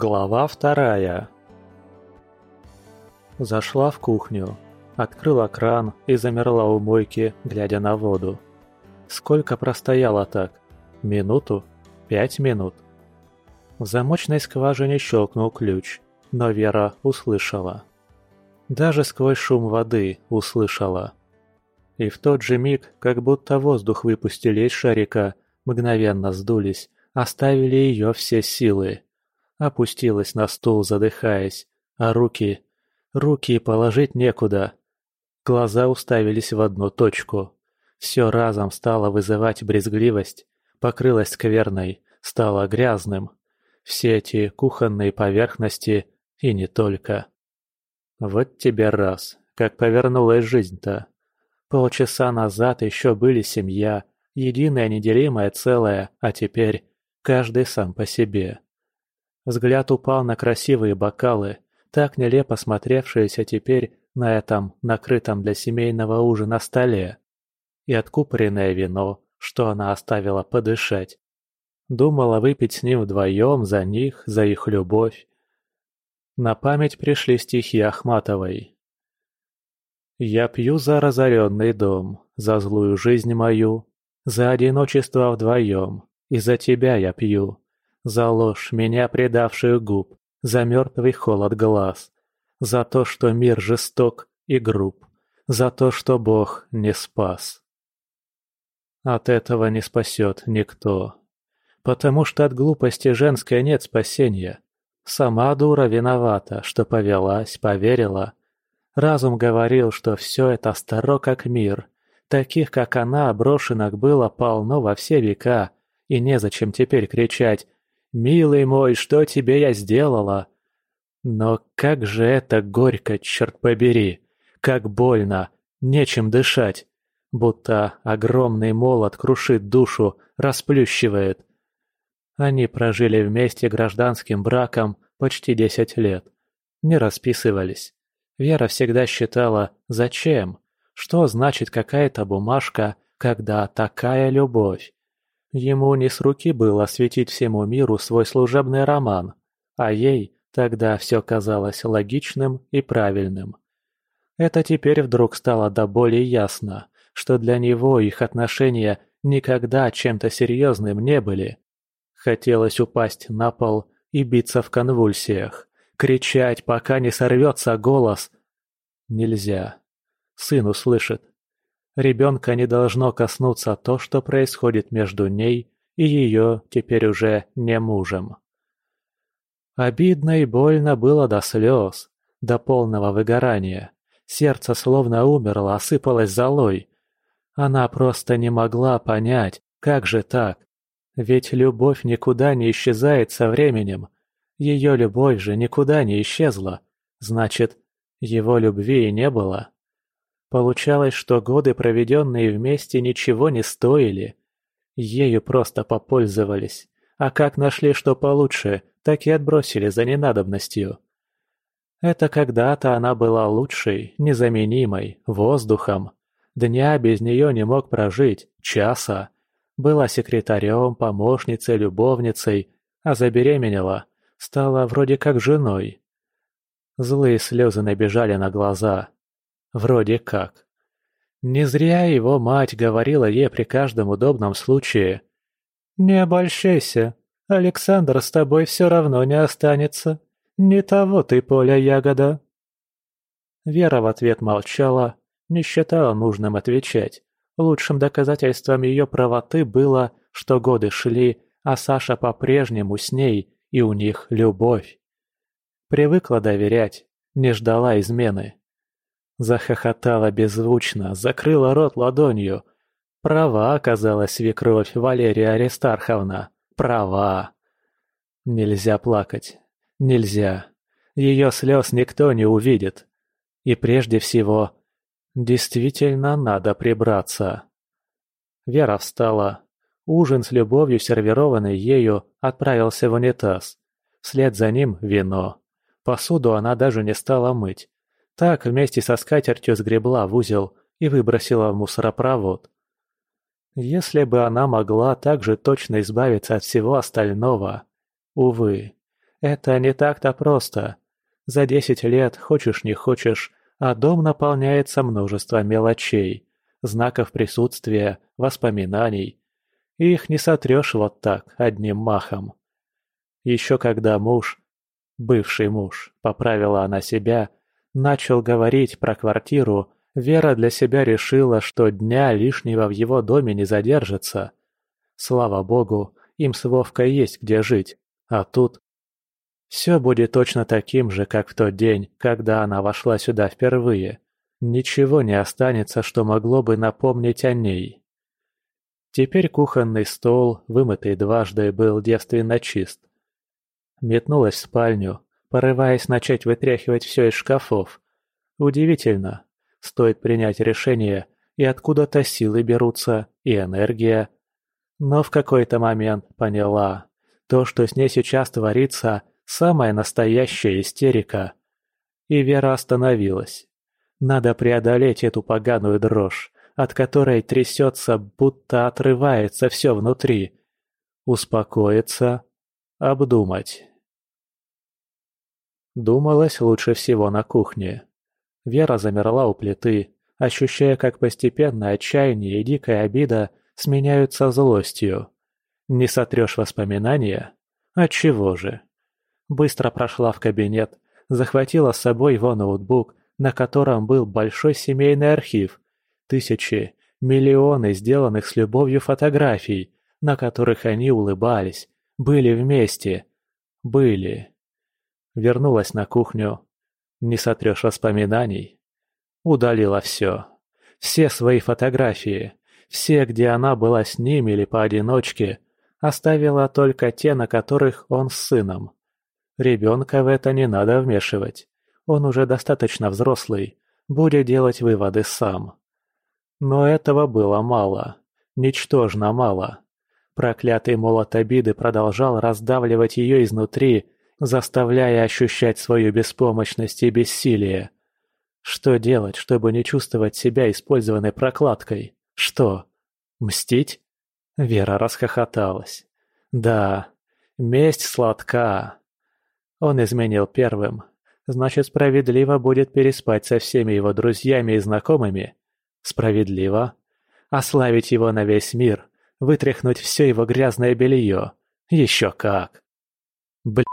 Глава вторая Зашла в кухню, открыла кран и замерла у мойки, глядя на воду. Сколько простояла так? Минуту? Пять минут? В замочной скважине щелкнул ключ, но Вера услышала. Даже сквозь шум воды услышала. И в тот же миг, как будто воздух выпустили из шарика, мгновенно сдулись, оставили ее все силы. Опустилась на стул, задыхаясь, а руки... Руки положить некуда. Глаза уставились в одну точку. Все разом стало вызывать брезгливость, покрылось скверной, стало грязным. Все эти кухонные поверхности и не только. Вот тебе раз, как повернулась жизнь-то. Полчаса назад еще были семья, единое неделимое целое, а теперь каждый сам по себе. Взгляд упал на красивые бокалы, так нелепо смотревшиеся теперь на этом накрытом для семейного ужина столе. И откупоренное вино, что она оставила подышать. Думала выпить с ним вдвоем за них, за их любовь. На память пришли стихи Ахматовой. «Я пью за разоренный дом, за злую жизнь мою, за одиночество вдвоем, и за тебя я пью, за ложь, меня предавшую губ, за мертвый холод глаз, за то, что мир жесток и груб, за то, что Бог не спас. От этого не спасет никто, потому что от глупости женской нет спасения. Сама дура виновата, что повелась, поверила. Разум говорил, что все это старо как мир, таких, как она, брошенок было полно во все века, и незачем теперь кричать «Милый мой, что тебе я сделала?» Но как же это горько, черт побери! Как больно! Нечем дышать! Будто огромный молот крушит душу, расплющивает. Они прожили вместе гражданским браком почти десять лет. Не расписывались. Вера всегда считала «зачем?» Что значит какая-то бумажка, когда такая любовь? Ему не с руки было осветить всему миру свой служебный роман, а ей тогда все казалось логичным и правильным. Это теперь вдруг стало до боли ясно, что для него их отношения никогда чем-то серьезным не были. Хотелось упасть на пол и биться в конвульсиях, кричать, пока не сорвется голос. Нельзя. Сын услышит, Ребенка не должно коснуться то, что происходит между ней и ее теперь уже не мужем. Обидно и больно было до слез, до полного выгорания. Сердце словно умерло, осыпалось золой. Она просто не могла понять, как же так. Ведь любовь никуда не исчезает со временем. Ее любовь же никуда не исчезла. Значит, его любви и не было. Получалось, что годы, проведенные вместе, ничего не стоили. Ею просто попользовались, а как нашли что получше, так и отбросили за ненадобностью. Это когда-то она была лучшей, незаменимой, воздухом. Дня без нее не мог прожить, часа. Была секретарем, помощницей, любовницей, а забеременела, стала вроде как женой. Злые слезы набежали на глаза, Вроде как. Не зря его мать говорила ей при каждом удобном случае. «Не обольщайся, Александр с тобой все равно не останется. Не того ты, Поля Ягода». Вера в ответ молчала, не считала нужным отвечать. Лучшим доказательством ее правоты было, что годы шли, а Саша по-прежнему с ней, и у них любовь. Привыкла доверять, не ждала измены. Захохотала беззвучно, закрыла рот ладонью. Права оказалась свекровь Валерия Аристарховна. Права. Нельзя плакать. Нельзя. Ее слез никто не увидит. И прежде всего, действительно надо прибраться. Вера встала. Ужин с любовью, сервированный ею, отправился в унитаз. Вслед за ним вино. Посуду она даже не стала мыть. Так вместе со скатертью сгребла в узел и выбросила в мусоропровод. Если бы она могла так же точно избавиться от всего остального. Увы, это не так-то просто. За десять лет, хочешь не хочешь, а дом наполняется множеством мелочей, знаков присутствия, воспоминаний. Их не сотрешь вот так, одним махом. Еще когда муж, бывший муж, поправила она себя, начал говорить про квартиру, Вера для себя решила, что дня лишнего в его доме не задержится. Слава богу, им с Вовкой есть где жить, а тут... Все будет точно таким же, как в тот день, когда она вошла сюда впервые. Ничего не останется, что могло бы напомнить о ней. Теперь кухонный стол, вымытый дважды, был девственно чист. Метнулась в спальню, порываясь начать вытряхивать все из шкафов. Удивительно. Стоит принять решение, и откуда-то силы берутся, и энергия. Но в какой-то момент поняла, то, что с ней сейчас творится, самая настоящая истерика. И Вера остановилась. Надо преодолеть эту поганую дрожь, от которой трясется, будто отрывается все внутри. Успокоиться, обдумать. Думалось лучше всего на кухне. Вера замерла у плиты, ощущая, как постепенно отчаяние и дикая обида сменяются злостью. Не сотрешь воспоминания? Отчего же? Быстро прошла в кабинет, захватила с собой его ноутбук, на котором был большой семейный архив, тысячи, миллионы сделанных с любовью фотографий, на которых они улыбались, были вместе. Были. Вернулась на кухню. Не сотрешь воспоминаний. Удалила все. Все свои фотографии. Все, где она была с ним или поодиночке. Оставила только те, на которых он с сыном. Ребенка в это не надо вмешивать. Он уже достаточно взрослый. Будет делать выводы сам. Но этого было мало. Ничтожно мало. Проклятый молот обиды продолжал раздавливать ее изнутри, заставляя ощущать свою беспомощность и бессилие. Что делать, чтобы не чувствовать себя использованной прокладкой? Что? Мстить? Вера расхохоталась. Да, месть сладка. Он изменил первым. Значит, справедливо будет переспать со всеми его друзьями и знакомыми. Справедливо. Ославить его на весь мир. Вытряхнуть все его грязное белье. Еще как. Блин.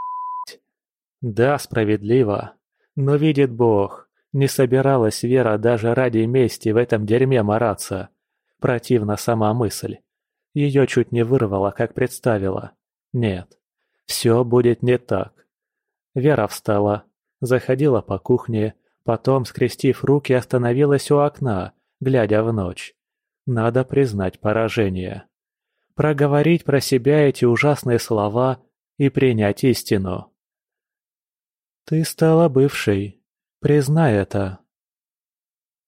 Да, справедливо. Но видит Бог, не собиралась Вера даже ради мести в этом дерьме мараться. Противна сама мысль. Ее чуть не вырвало, как представила. Нет, все будет не так. Вера встала, заходила по кухне, потом, скрестив руки, остановилась у окна, глядя в ночь. Надо признать поражение. Проговорить про себя эти ужасные слова и принять истину. «Ты стала бывшей. Признай это».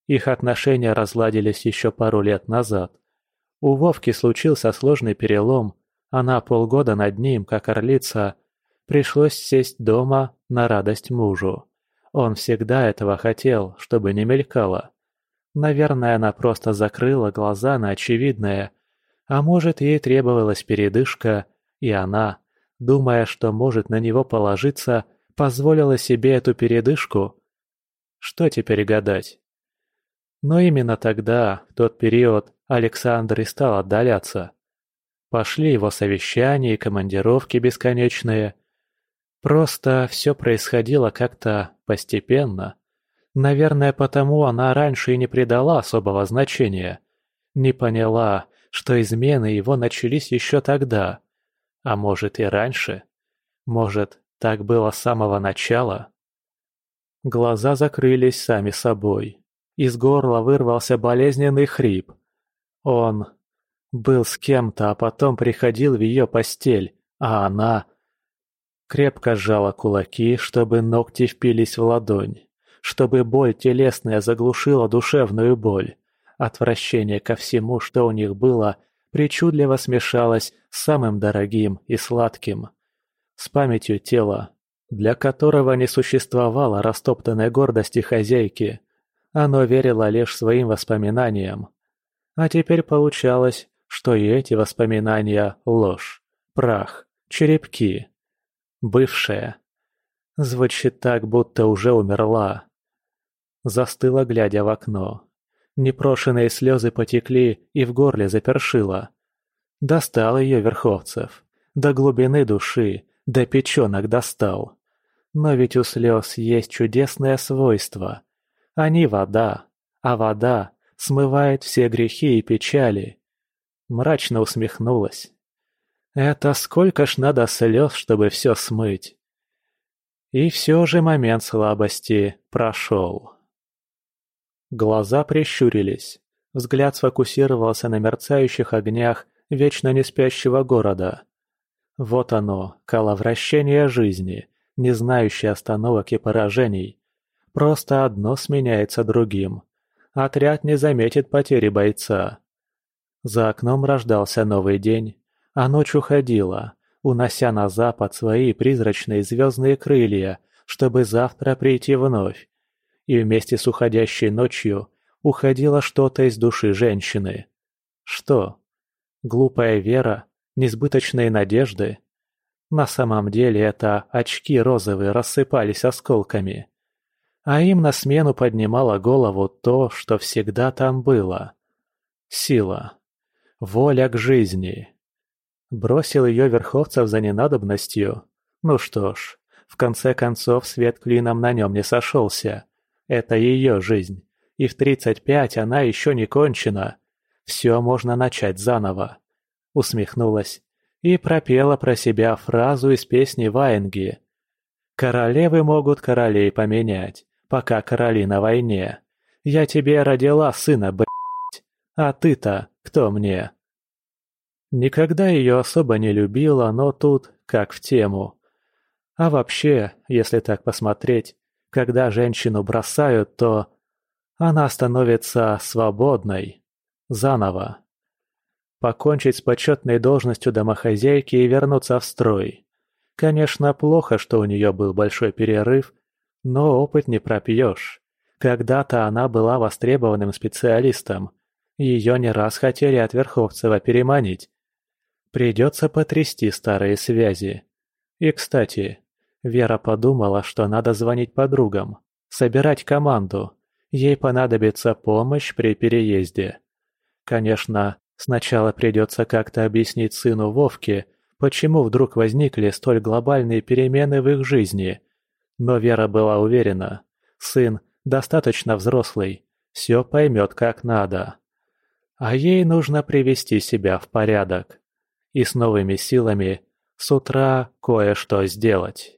Их отношения разладились еще пару лет назад. У Вовки случился сложный перелом, она полгода над ним, как орлица. Пришлось сесть дома на радость мужу. Он всегда этого хотел, чтобы не мелькало. Наверное, она просто закрыла глаза на очевидное. А может, ей требовалась передышка, и она, думая, что может на него положиться, позволила себе эту передышку? Что теперь гадать? Но именно тогда, в тот период, Александр и стал отдаляться. Пошли его совещания и командировки бесконечные. Просто все происходило как-то постепенно. Наверное, потому она раньше и не придала особого значения. Не поняла, что измены его начались еще тогда. А может и раньше. Может, так было с самого начала. Глаза закрылись сами собой. Из горла вырвался болезненный хрип. Он был с кем-то, а потом приходил в ее постель, а она... Крепко сжала кулаки, чтобы ногти впились в ладонь, чтобы боль телесная заглушила душевную боль. Отвращение ко всему, что у них было, причудливо смешалось с самым дорогим и сладким с памятью тела, для которого не существовало растоптанной гордости хозяйки. Оно верило лишь своим воспоминаниям. А теперь получалось, что и эти воспоминания – ложь, прах, черепки. Бывшая. Звучит так, будто уже умерла. Застыла, глядя в окно. Непрошенные слезы потекли и в горле запершило. Достал ее Верховцев. До глубины души, до печенок достал. Но ведь у слез есть чудесное свойство. Они вода, а вода смывает все грехи и печали. Мрачно усмехнулась. Это сколько ж надо слез, чтобы все смыть. И все же момент слабости прошел. Глаза прищурились. Взгляд сфокусировался на мерцающих огнях вечно не спящего города. Вот оно, коловращение жизни, не знающее остановок и поражений. Просто одно сменяется другим. Отряд не заметит потери бойца. За окном рождался новый день, а ночь уходила, унося на запад свои призрачные звездные крылья, чтобы завтра прийти вновь. И вместе с уходящей ночью уходило что-то из души женщины. Что? Глупая вера? Несбыточные надежды? На самом деле это очки розовые рассыпались осколками. А им на смену поднимало голову то, что всегда там было. Сила. Воля к жизни. Бросил ее Верховцев за ненадобностью. Ну что ж, в конце концов свет клином на нем не сошелся. Это ее жизнь. И в тридцать пять она еще не кончена. Все можно начать заново. Усмехнулась и пропела про себя фразу из песни Ваенги. «Королевы могут королей поменять, пока короли на войне. Я тебе родила сына, блять, а ты-то кто мне?» Никогда ее особо не любила, но тут как в тему. А вообще, если так посмотреть, когда женщину бросают, то она становится свободной. Заново. Покончить с почетной должностью домохозяйки и вернуться в строй. Конечно, плохо, что у нее был большой перерыв, но опыт не пропьешь. Когда-то она была востребованным специалистом. Ее не раз хотели от Верховцева переманить. Придется потрясти старые связи. И, кстати, Вера подумала, что надо звонить подругам, собирать команду. Ей понадобится помощь при переезде. Конечно, сначала придется как-то объяснить сыну Вовке, почему вдруг возникли столь глобальные перемены в их жизни. Но Вера была уверена, сын достаточно взрослый, все поймет как надо. А ей нужно привести себя в порядок и с новыми силами с утра кое-что сделать.